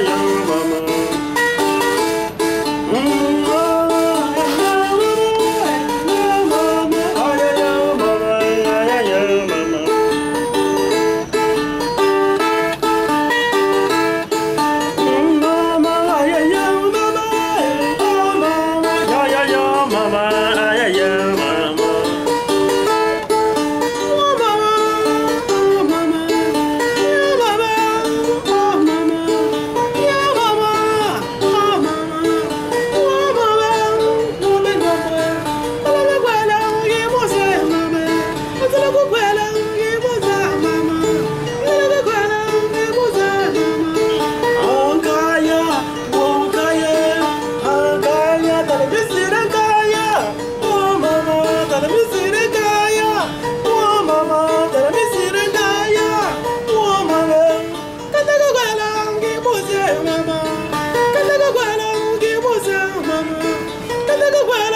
la 这个来